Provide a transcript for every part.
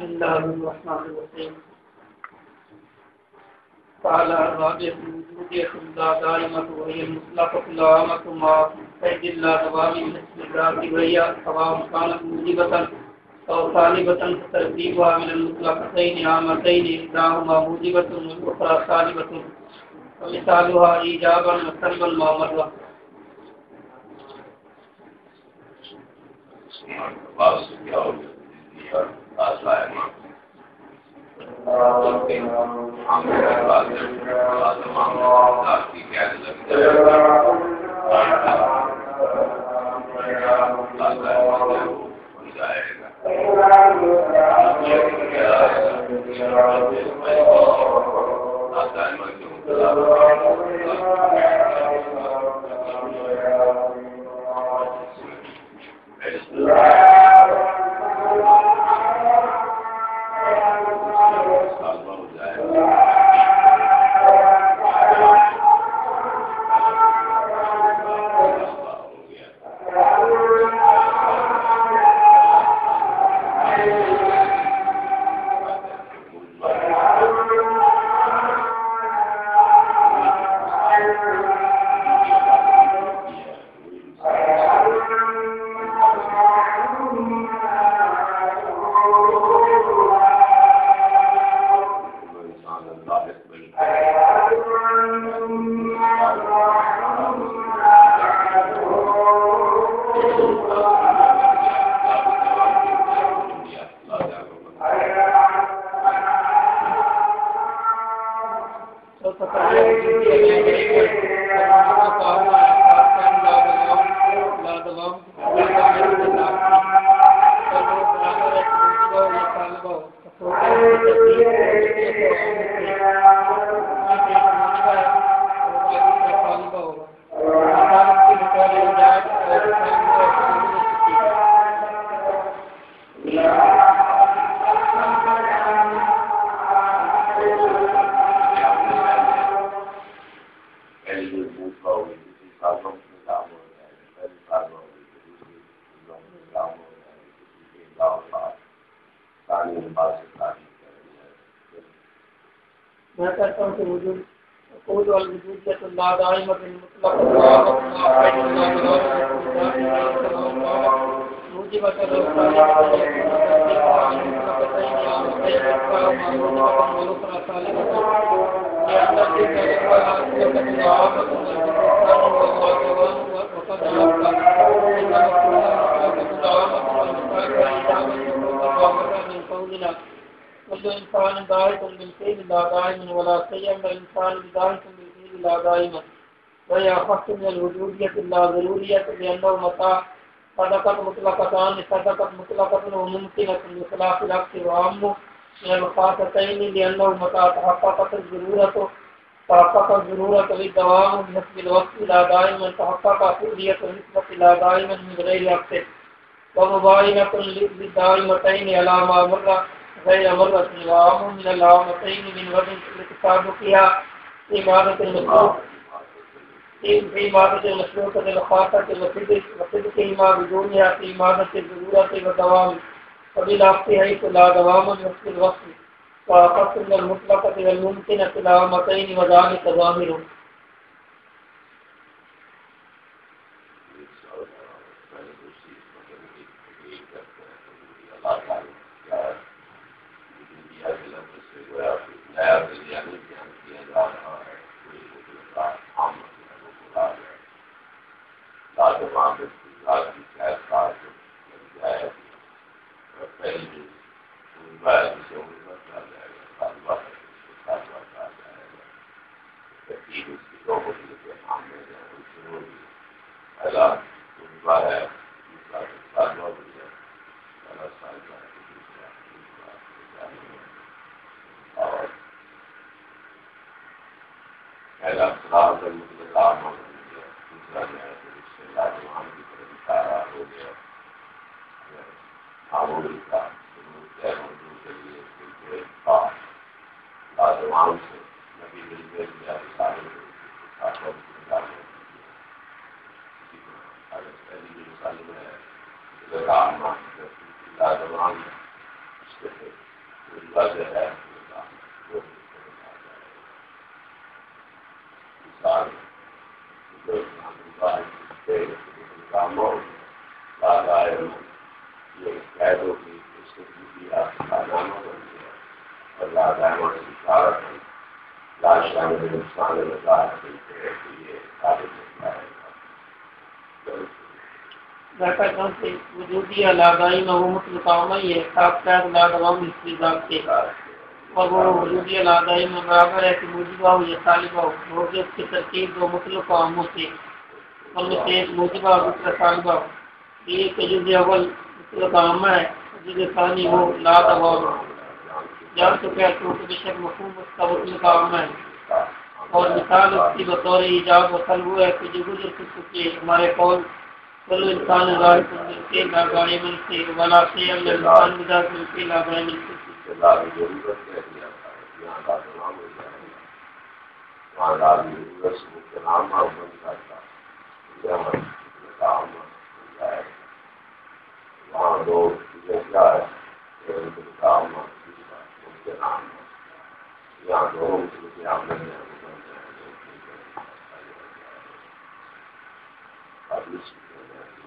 الله الرحمن الرحيم تعالى الرابعة الوجودية لا دائمة وهي المطلقة العامة ما قيد الله دوام مثل الذات وهي سواء كانت موجبة أو طالبة فترتيبها من المطلقتين عامتين إحداهما موجبة والأخرى طالبة ومثالها إيجابا وسلبا پاس کیا ہو ما مر میں الأخرى بالفعل لا ولا سيما بالفعل لا وهي من الوجودية لا ضرورية لأنه متى صدقت مطلقتان صدقت مطلقة وممكنة العكس من الخاصتين لأنه متى تحققت الضرورة تحقق الضرورة للدوام نسب الوقت لا دائما تحقق فعلية النسبة لا دائما من غير عكس ومباينة للدائمتين على ما مر غير مرة وعام من العامتين من وجه لتسابقها في مادة المسلوك في مادة المسلوكة الخاصة وصدقهما بدونها في مادة الضرورة والدوام وبالعكس حيث لا دوام۔ نفس الوصف وقسم المطلقة والممكنة العامتين وذلك ظاهر But دیکھ جائے uh, سے وجودی علادائی میں وہ مطلقامہ ہی ہے۔ خاص کر لادوام حصری ذات کے اور وہ وجودی علادائی میں برابر ہے کہ موجبہ ہو یا طالبہ ہو۔ موجود کی ترکیب دو مطلق عاموں سے۔ ان میں سے ایک موجبہ اور دوسرا طالبہ ہو۔ یہ کہ جز اول مطلق عامہ ہے۔ جز ثانی وہ لادوام جان چکے ہیں تو بے شک مفہوم اس کا مطلق عامہ ہے۔ اور مثال اس کی بطور ایجاب و طلب ہے کہ جو گزر چکے ہمارے قول كل انسان ظاهر من في لا غائب في ولا شيء الا الانسان بذات من في لا غائب في وہاں لوگ کیا ہے یہاں دونوں ساری لے سکتا ہے ساری کا سچانا ضروری ہے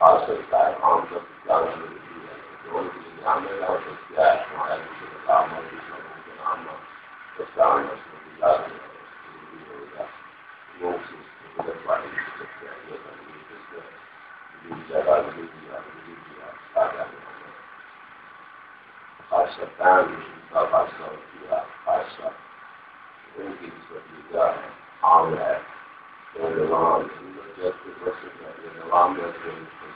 خاص سکتا ہے کا ضروری ہے جو سکتا ہے ہمارا کسی کا کام کے نام ہوگا سکتے ہیں یہ خاص کا فاصلہ خاصہ ان کی عام ہے۔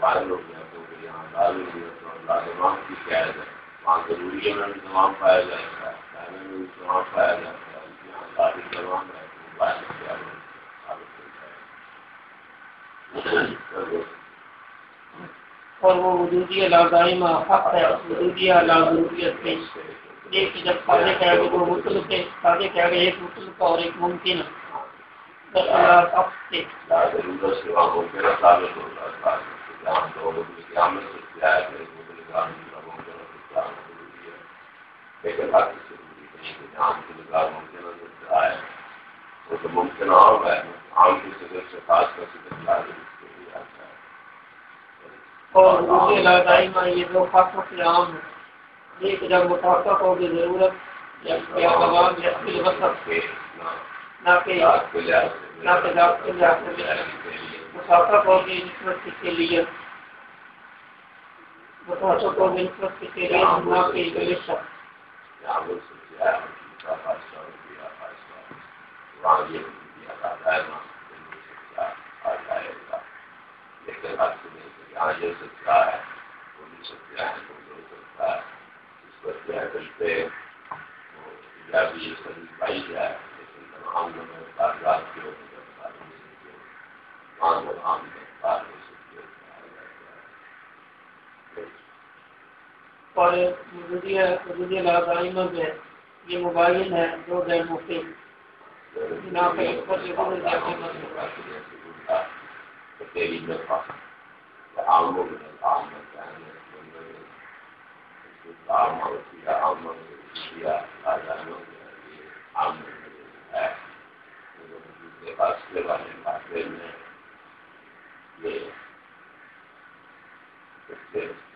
بالوں کا تمام پایا جائے گا پایا جاتا ہے اور وہ وجودی علادائمہ حق ہے وجودی علادروریت پہ ایک جب سارے کہہ گئے وہ مطلب ہے سارے کہہ گئے ایک مطلب اور ایک ممکن۔ ہے عام کی سطح سے خاص اور یہ دو خاص سے عام ہے۔ ایک جب مطابق ہوگی ضرورت، یا دوام یا پھر وقت نہ کہ نہ کہ ذات کے لحاظ کے لیے کے لیے ہے وہ بھی ہے یہ عام عام یا آزادوں یہ عام ہے فاصلے والے فاصلے میں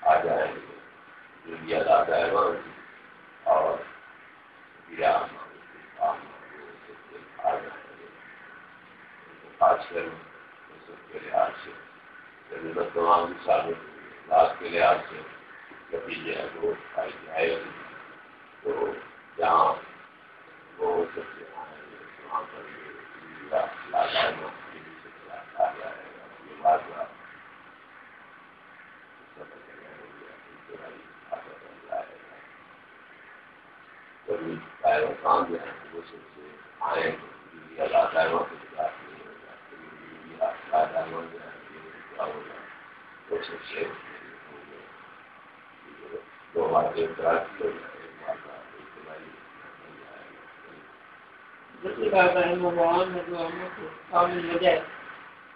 آ جائیں گے دنیا آ جائے گا۔ اور آ جائیں گے فاصلے کے لحاظ سے تمام سالوں رات کے لحاظ سے کبھی جو ہے وہ پائی جائے گی تو جہاں وہ سب سے وہاں پر کام جو ہے وہ سب سے آئے دو بار جو ہم کو کامل ہو جائے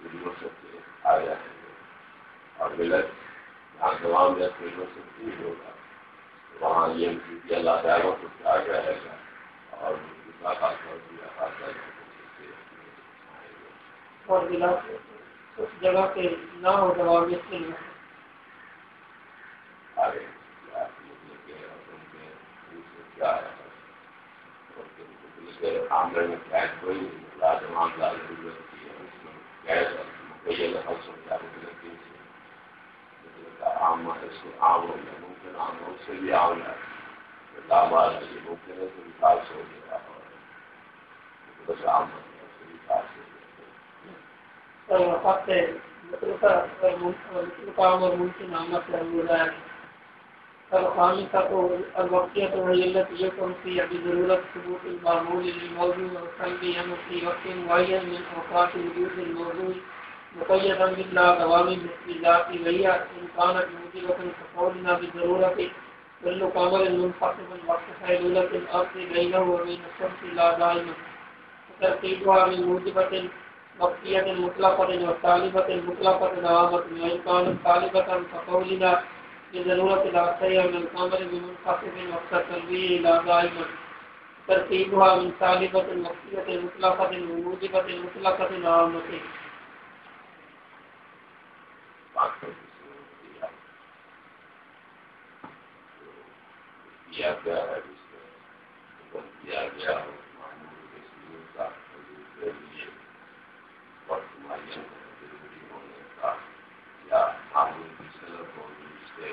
ضرورت سے آ جائیں گے اور ملت جہاں تمام جیسے ضرورت سے ہوگا وہاں یہ کیونکہ اللہ تعالیٰ کو کیا گیا ہے اور اور بلا اس جگہ پہ نہ ہو جواب اس کے لیے آگے کیا ہے آمدنی قید کوئی لازمان لازم ہوتی ہے اس میں قید مکیل حل سمجھا لگتی ہے عام اس کو عام ہو گیا ممکن عام ہو اس سے بھی عام ہے دعوات ہے یہ ممکن ہے تو بھی خاص ہو گیا اور بس عام ہو گیا اس سے بھی خاص ہو گیا وقت مطلب کام اور ممکن آمد ہو رہا ہے الخامسة الوقتية وهي التي يكون فيها بضرورة ثبوت المعمول للموضوع وقلبه أنه في وقت معين من أوقات وجود الموضوع مقيدا بالله دوام مثل ذات وهي إن كانت موجبة كقولنا بضرورة كل كامل منفصل وقت حيلولة الأرض بينه وبين الشمس لا دائما وترتيبها من موجبة وقتية مطلقة وطالبة مطلقة دوامة وإن كانت طالبة كقولنا بضرورت العصية من القمر بمنخفض وقت تلويه إلى دائما ترتيبها من سالبة مقصية مطلقة وموجبة مطلقة عامة کیا گیا ہے، اس میں کیا گیا ہے وقت معین ضروری ہونے کا یا معمول کی سلب ہوگی سے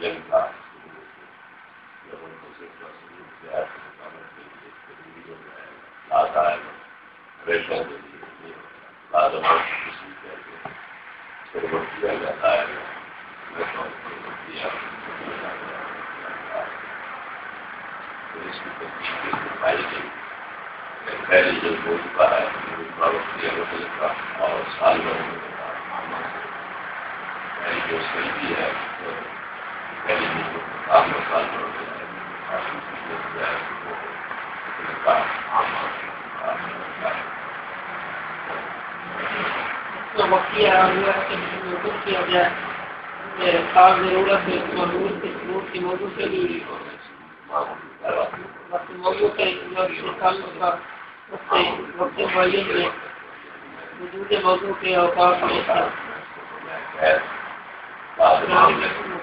علم کا جب ان کو صرف کے لیے لازم کسی کیا جاتا ہے اس کی تفصیل گئی پہلی جو موجودہ ہے اور سال بھر جو صحیح ہے کیا جائے ضرورت کے موضوع سے بھی موضوع کے وقت معین میں وجود موضوع کے اوقات میں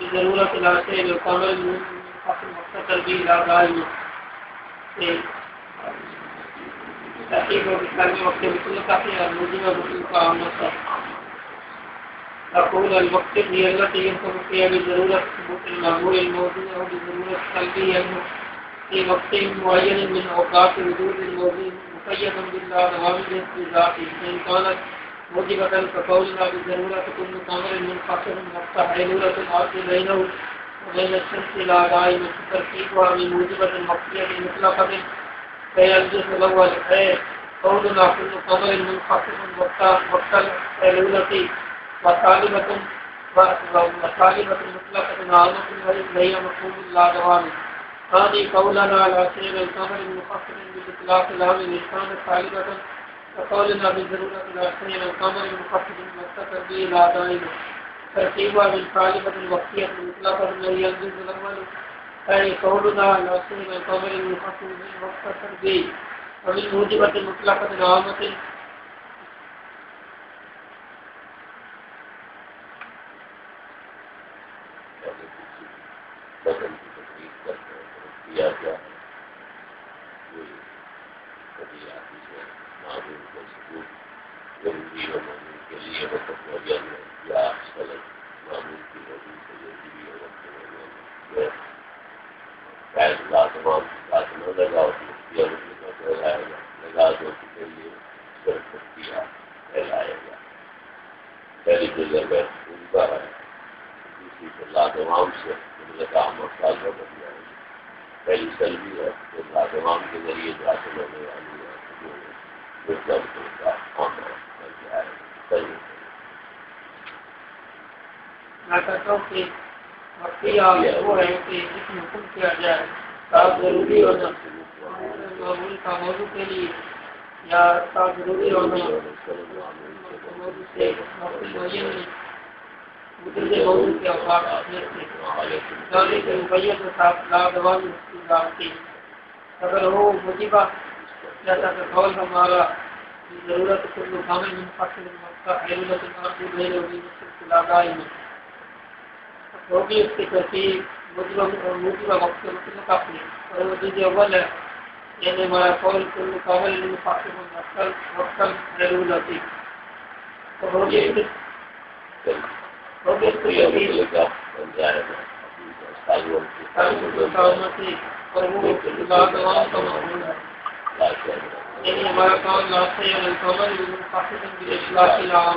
ضرورت ہے کل کامل مختصر بھی لا تحقیق و بسلام وقت بسل کافی موجود بسل کا آمد أقول الوقت هي التي ينفق فيها بضرورة ثبوت المعمول الموجود أو بضرورة قلبي أنه في وقت معين من أوقات وجود الموجود مقيدا بالله نوامل في ذاته فإن كانت موجبة كقولنا بضرورة كل كامل منفصل مفتح حيلولة العرض بينه وبين الشمس لا دائما تركيبها من موجبة المقصية المطلقة فهي الجزء الأول أي قولنا كل كامل منفصل مفتح حيلولة وطالبة وطالبة مطلقة عامة وهي مفهوم لا دوام ثاني قولنا على سير الكامل المفصل بالإطلاق العام لسان طالبة وقول وقولنا بالضرورة لا سير الكامل المفصل المستقر به لا دائما ترتيبها بالطالبة الوقتية المطلقة وهي الجزء الأول أي قولنا على سير الكامل المفصل بالمختصر به وبالموجبة المطلقة عامة بدن کی تکلیف کرتے ہیں کیا کیا کبھی آتی ہے معلوم کو ثبوت ضروری اور معلوم کے لیے وقت موجود ہے یا غلط معلوم کی وجہ سے ضروری اور وقت موجود ہے تمام بات نہ لگاؤ یا پھیلائے گا لگا دو کے لیے صرف کیا پھیلائے گا پہلی جگہ میں ان کا ہے دوسری سے لاتمام سے پہلی سلوی ہے جو لاجوام کے ذریعے حاصل ہونے والی ہے میں کہتا ہوں کہ وہ ہے کہ اس میں حکم کیا جائے ضروری ہونا معمول کا موضوع کے لیے یا ضروری ہونا موضوع سے موضوع کے اوقات اگر وہ مجیبہ جیسا کہ قول ہمارا ضرورت کل کامل منفصل حیرت المعبود غیر سلسلہ دائم ہوگی اس کی ترتیب موجودہ وقت مطلق اپنی اور وہ جز اول ہے یعنی ہمارا قول کل کامل منفصل مقصل مقصل ضرورتی تو ہوگی ہوگی اس کی ترتیب یعنی ہمارا کام لاستے ہیں الکمل منفصل بالاصلاح العام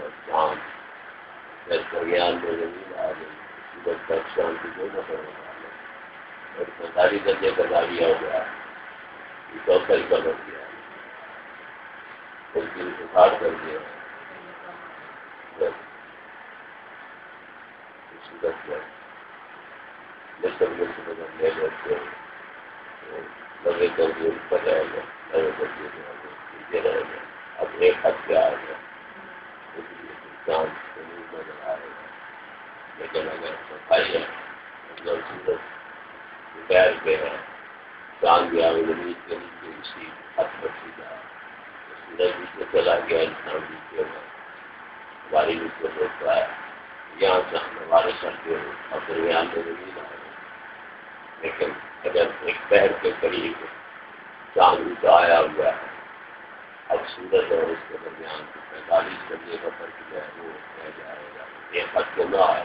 درمیان میں زمین آ گئی سورج تک کی دو نفر ہوگا اور درجے کا داویہ ہو گیا۔ چوتھائی کا بن گیا۔ اس کی کر دیا۔ سورج میں مصر ملک میں لے لیتے لگے کر کے اوپر رہے گا لگے کر کے رہے گا اب ایک حد پہ آ گیا۔ چاند زمین نظر آئے گا لیکن اگر صفائی ہے مطلب سورج دوپہر پہ ہے چاند بھی آگے زمین کے نیچے اسی حد پر سیدھا ہے سورج نیچے چلا گیا انسان نیچے میں ہماری نیچے ہوتا ہے یہاں سے ہم ہمارے سڑکیں اور درمیان میں زمین آئے لیکن اگر ایک پیر کے قریب چاند کا آیا ہوا ہے اب سورج اور اس کے درمیان پینتالیس درجے کا فرق جو ہے وہ رہ جائے گا۔ ایک حد کو نہ آئے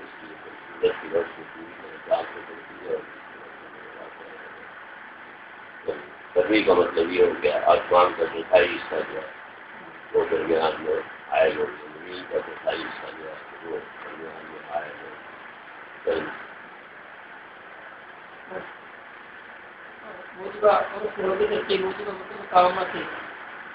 اس لیے سورج کی روشنی پوری میرے چاند سے بڑھتی ہے اور نبی کا مطلب یہ ہو گیا، آسمان کا چوتھائی حصہ جو ہے، وہ درمیان میں آئے گا زمین کا چوتھائی حصہ جو ہے، وہ درمیان میں آئے گا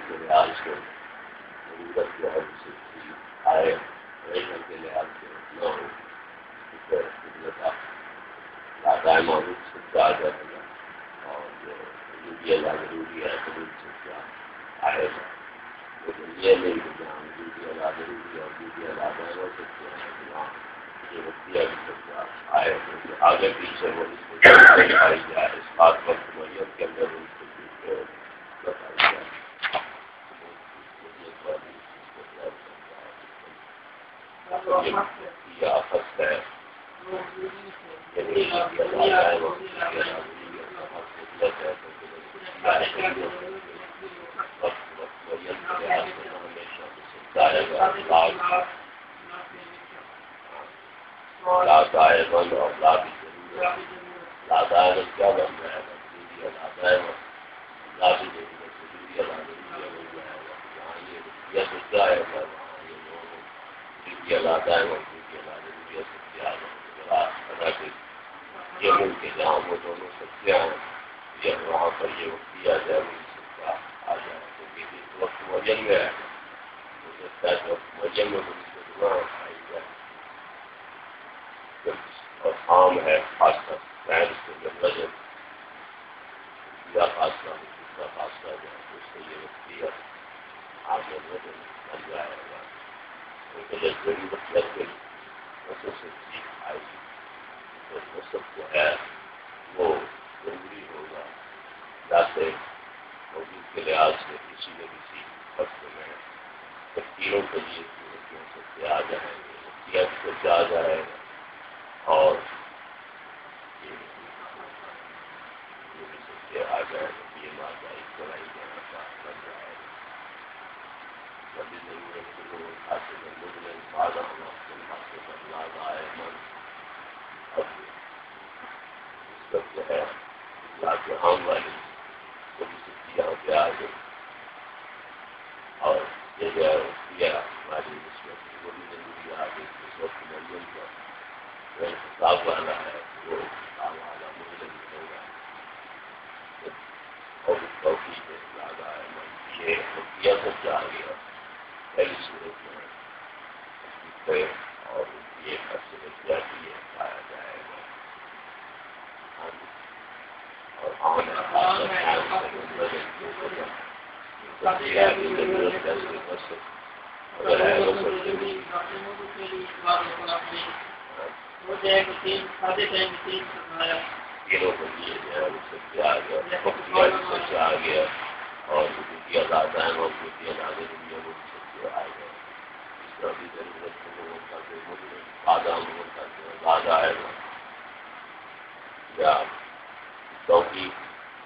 کے لحاظ سے ضرورت جو ہے اسے آئے رہنے کے لحاظ سے نہ ہو لادائے معروف سے آ جائے گا اور جو بھی اللہ ضروری ہے آئے گا یہ نہیں جہاں اللہ ضروری ہے اور بھی اللہ ہیں یہ کیا آئے آگے پیچھے وہ اس کو آئی جائے اس بات پر میت کے اندر ان کو بتائی جائے یہ آفت ہے لادائے بند اور لابی لادائے کیا بن جائے گا یہ سچ وہاں یہ لوگ لادائے بند ضروریت سے یہ ملک جہاں وہ دونوں سچیاں ہیں۔ یہ وہاں پر یہ وقت دیا جائے، وہ سچا آ جائے۔ کیونکہ جس وقت وجن میں ہے ہو میں بڑی سے دعا آئی جائے اور عام ہے خاص کر سائنس کے جب وجن یا خاص کر اس کا خاص کر جائے تو اس کو یہ وقت دیا آگے بن جائے گا کیونکہ جب مطلب کے نسل سے سیکھ آئے گی تو نسل جو ہے وہ ضروری ہوگا جیسے موجود کے لحاظ سے کسی نہ کسی وقت میں تقریروں کے لیے آ جائیں گے سب سے آ جائے گا اور آ جائے یہ ماں جائے کرائی جانا کا بن جائے۔ کبھی لوگ پر آئے من اس وقت جو ہے، لا کے والی کبھی سب یہاں پہ آ گئی اور یہ جو ہے ہماری اس وقت وہ بھی ضروری آ گئی اس وقت مریم کا جو حساب والا ہے وہ حساب والا مجھے اور ہے ہے یہ سب گیا اور آدھا آدھا آئے گا۔ یا چوکی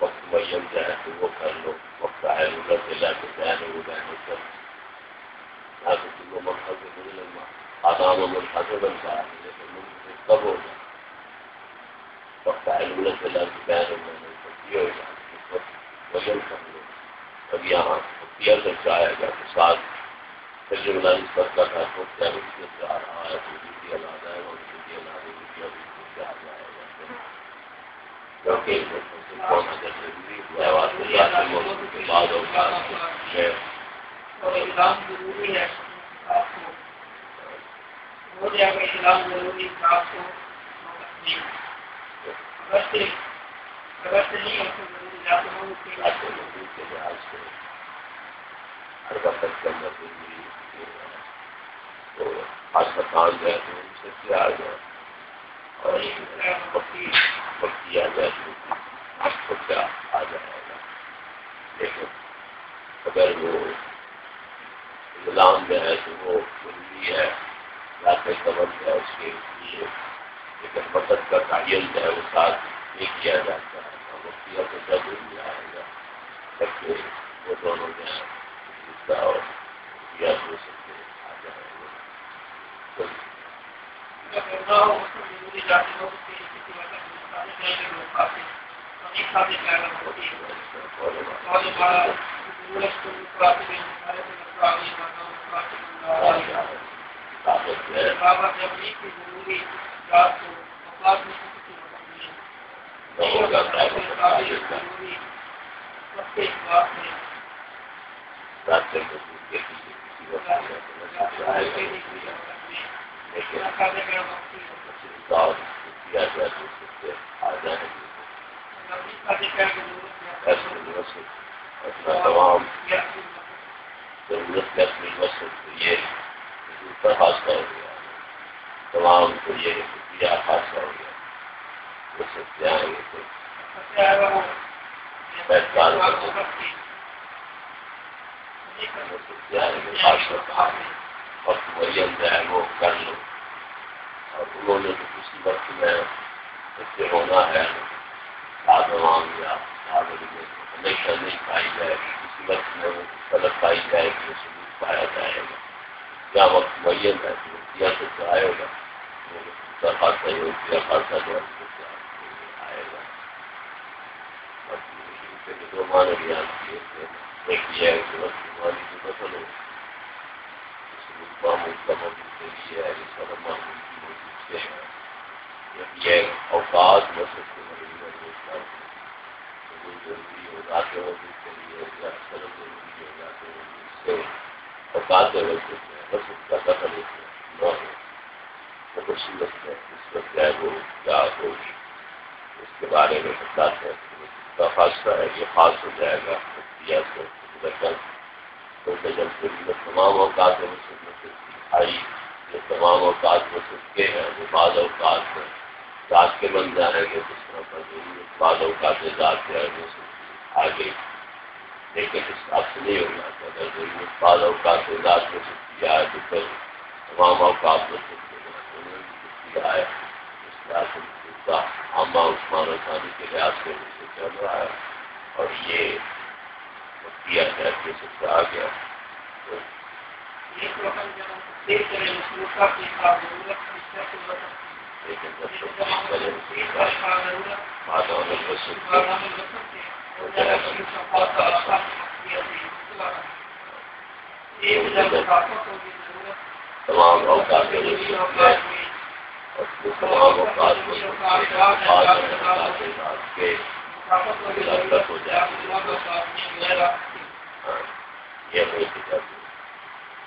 وقت میم جائے تو وہ کر لو وقت آئے ادھر سے لا کے وہ جائے کر نہ تو تم کو مقصد سے نہیں لگا آدام و منفا سے بنتا ہے لیکن ملک سے کب ہوگا وقت آئے ادھر سے لا کے میں نے یہ ہوگا اس وقت وزن کر لو اب یہاں پیر سے چاہے گا تو ساتھ پھر جو بلا اس وقت کا تھا تو کیا اس سے چاہ رہا ہے تو بھی اللہ جائے گا اور بھی اللہ دے گا بھی جائے گا اسلام ضروری ہے ہو جائے گا اسلام ضروری آپ کو اگر سے اگر سے نہیں ہو تو ضروری آپ کو ہر وقت کے اندر تو ہسپتال جو تو ان سے کیا جائے اور پکی پکی آ جائے گی کیا آ جائے گا لیکن اگر وہ غلام جو ہے، تو وہ ضروری ہے۔ رات قبر ہے اس کے لیے لیکن مدد کا تعین جو ہے وہ ساتھ نہیں کیا جاتا ہے اور وہ کیا تو ضرور بھی آئے گا تاکہ وہ دونوں جو ہیں اس کا اور کیا ہو سکتے آ جائے گا تمام ضرورت ہے اپنی مسل کو یہ اوپر حاصل ہو گیا تمام کو یہ کیا حاصل ہو گیا وہ سب جائیں گے تو۔ پہچان جائیں گے۔ وقت مریم جو ہے وہ کر لو۔ اور انہوں نے تو کسی وقت میں بچے ہونا ہے۔ آدمان یا ہمیشہ نہیں پائی جائے۔ گی کسی وقت میں وہ غلط پائی جائے گی اسے پایا جائے گا۔ کیا وقت معین ہے تو کیا تو آئے گا۔ خاصا ہی کیا خاصا جو ہے آئے گا۔ دو معنی بیان کیے تھے، ایک یہ ہے کہ وقت مانی کی نسل ہو معمول کا موجود کے لیے ہے، اس کا معمول کی موجود سے ہے یہ اوقات کے مریض ضروری ہو جاتے ہو جس کے لیے یا سرم ضروری ہو جاتے ہو سے اوقات بس اس کا دخل نہ ہو صورت ہے اس وقت ہے وہ کیا ہو اس کے بارے میں بتاتے ہیں کا خاصہ ہے یہ خاص ہو جائے گا تو جب تمام اوقات میں سے آئی جو تمام اوقات میں سکتے ہیں وہ بعض اوقات میں ذات کے بن جائیں گے جس طرح پر بعض اوقات ذات کے آگے آگے لیکن اس بات سے نہیں ہونا اگر ضرورت بعض اوقات ذات میں سکتی آئے تو پھر تمام اوقات میں سکتے آئے۔ اس لحاظ سے عامہ عثمان ثانی کے لحاظ سے سے چل رہا ہے۔ اور یہ کیا ہے کہ سب سے آ گیا لیکن جب تک کرے ہونے کو تمام اوقات تمام اوقات کو ہو جائے یہ وہی دقت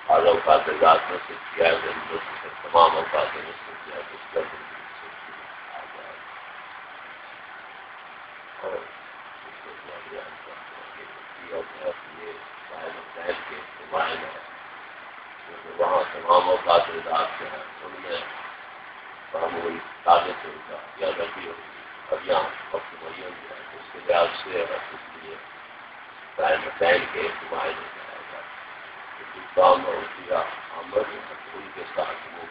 بعض اوقات ذات میں سے کیا ہے تمام اوقات میں سے کیا اس کا آ جائے اور وہاں تمام اوقات ذات جو ان میں معمول طاقت ہوگا یا غلطی ہوگی اب یہاں وقت معین جو ہے اس کے لحاظ سے اگر اس لیے کے استعمال ہو جائے گا کام اور کیا آمد ان کے ساتھ وہ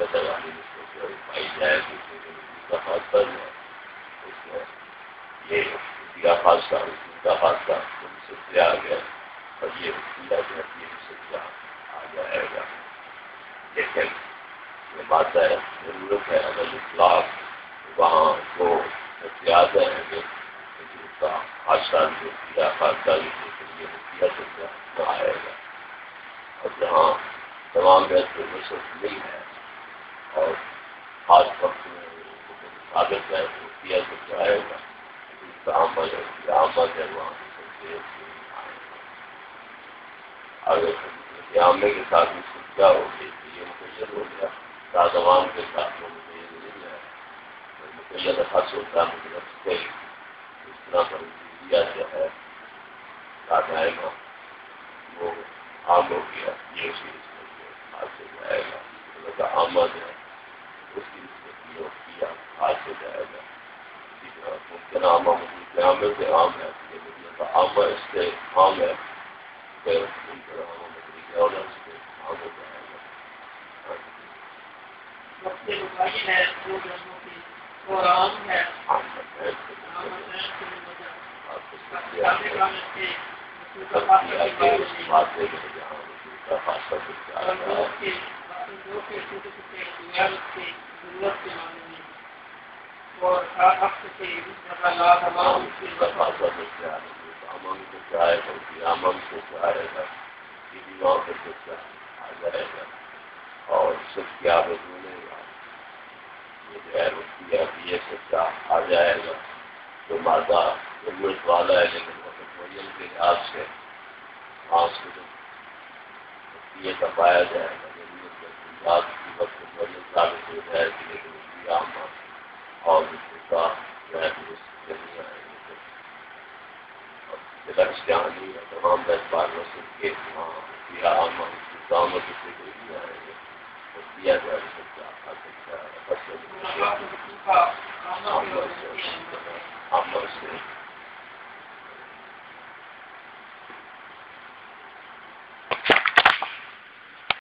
نظر والی نسبت پائی جائے گی کا حادثہ ہے اس میں یہ دیا حادثہ اس کا حادثہ ان سے کیا گیا؟ اور یہ دیا جو ہے، یہ سے کیا آ جائے گا لیکن یہ بات ہے، ضرورت ہے، اگر اخلاق وہاں کو احتیاط ہے کہ اس کا حادثہ جو کیا حادثہ جو یہ کیا کیا آئے گا۔ اور جہاں تمام ویسے نصرت نہیں ہے، اور خاص وقت میں عادت ہے، وہ کیا تو کیا آئے گا۔ اس ہے اس ہے وہاں آگے عامے کے ساتھ اس کو کیا ہو گئی یہ مقصد ہو گیا نوجوان کے ساتھ میں مجھے یہ مل جائے مجھے خاص ہوتا ہے مجھے رکھتے اس طرح پر دیا جو ہے آئے گا وہ عام ہو گیا یہ اسی ہاتھ سے جائے گا مطلب آمد ہے اس کی جو کیا آج ہو جائے گا اسی طرح ممکن عامہ مجھے عام سے عام ہے عام اس سے عام ہے دو کے رسول سب جہاں امن کو چاہے گا امن کو چاہے گا بچہ آ جائے گا اور سب کیا بولے گا یہ ہے ہے۔ کہ یہ سچا آ جائے گا جو مادہ ضرورت والا ہے لیکن وقت وجن کے لحاظ سے آنکھ یہ کا پایا جائے گا ضرورت کی وقت ثابت ہو جائے گی لیکن اس کی اور اس تمام دس بار میں کے وہاں کیا عام داموں سے کوئی نہیں تو کیا جائے سکتا آ سکتا ہے سے